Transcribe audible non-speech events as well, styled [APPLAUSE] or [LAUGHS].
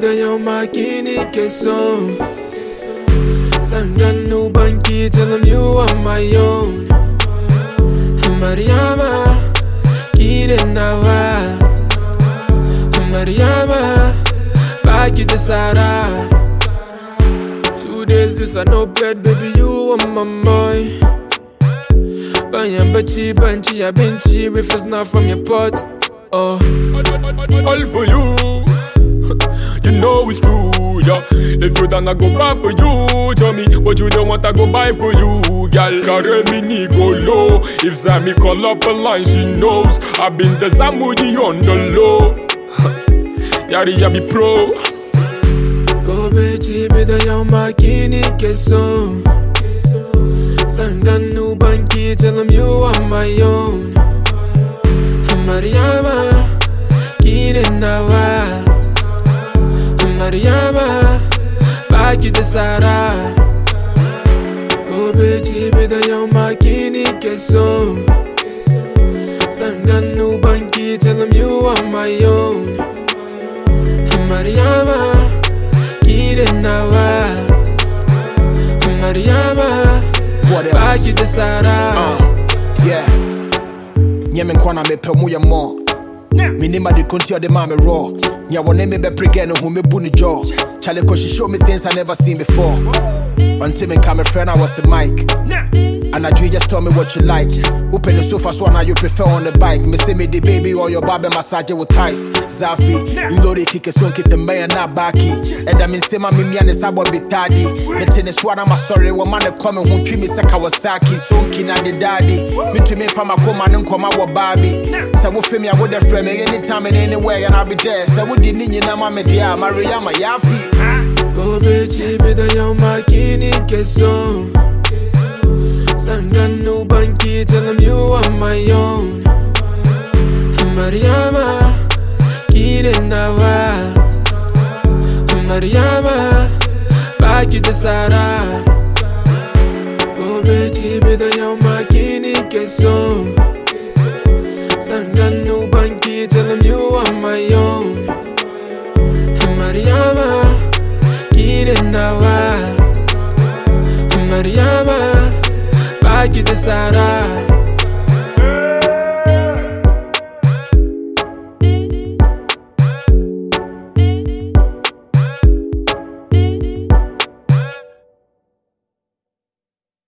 da yau makini keso Sanganu banki tell him you are my own. Mariama kine nawa Mariama baki da sara Two days this I no bed baby you are my boy Banyan bachi banchi ya benchi it's not from your pot Oh All for you. [LAUGHS] You know it's true, yeah. If you don't I go back for you, tell me what you don't want I go buy for you, girl. Carry me ni go low. If Sammy call up a line, she knows I've been the Zamudi on the low. [LAUGHS] Yari ya be pro. Kobe chibi da yau makini keso Sanganu banki tell him you are my own nawa Mariama baki da sara Kobe chibi da yau makini keso Sanganu banki tell him you are my own. Mariama kine nawa Mariama What else? baki da sara Uh, yeah. Nyɛ me nkwa na mepɛ mu yɛ mmɔ menim ade konti ɔde maa me raw. Nea wɔne me bɛpregɛ no who me ne jaw. Charlie cause she show me things I never seen before. Until me come a friend I was a mic And I just tell me what you like. Open the sofa so now you prefer on the bike. Me say me the baby or your baby massage with ties Zafi, you know they kick a son kit the man na baki. And I mean say my mimi and the sabo bitadi Me tennis one I'm sorry one man come who treat me say Kawasaki So kina the daddy. Me to me from a coma and come out with Barbie? So we feel me I would have friend me anytime and anywhere and I'll be there. So we did need my dear Maria my yafi. Kobe chibi da yau makini keso Sanganu banki tell him you are my own Mariama kine nawa Mariama baki da sara Kobe nawa Mariama baki da sara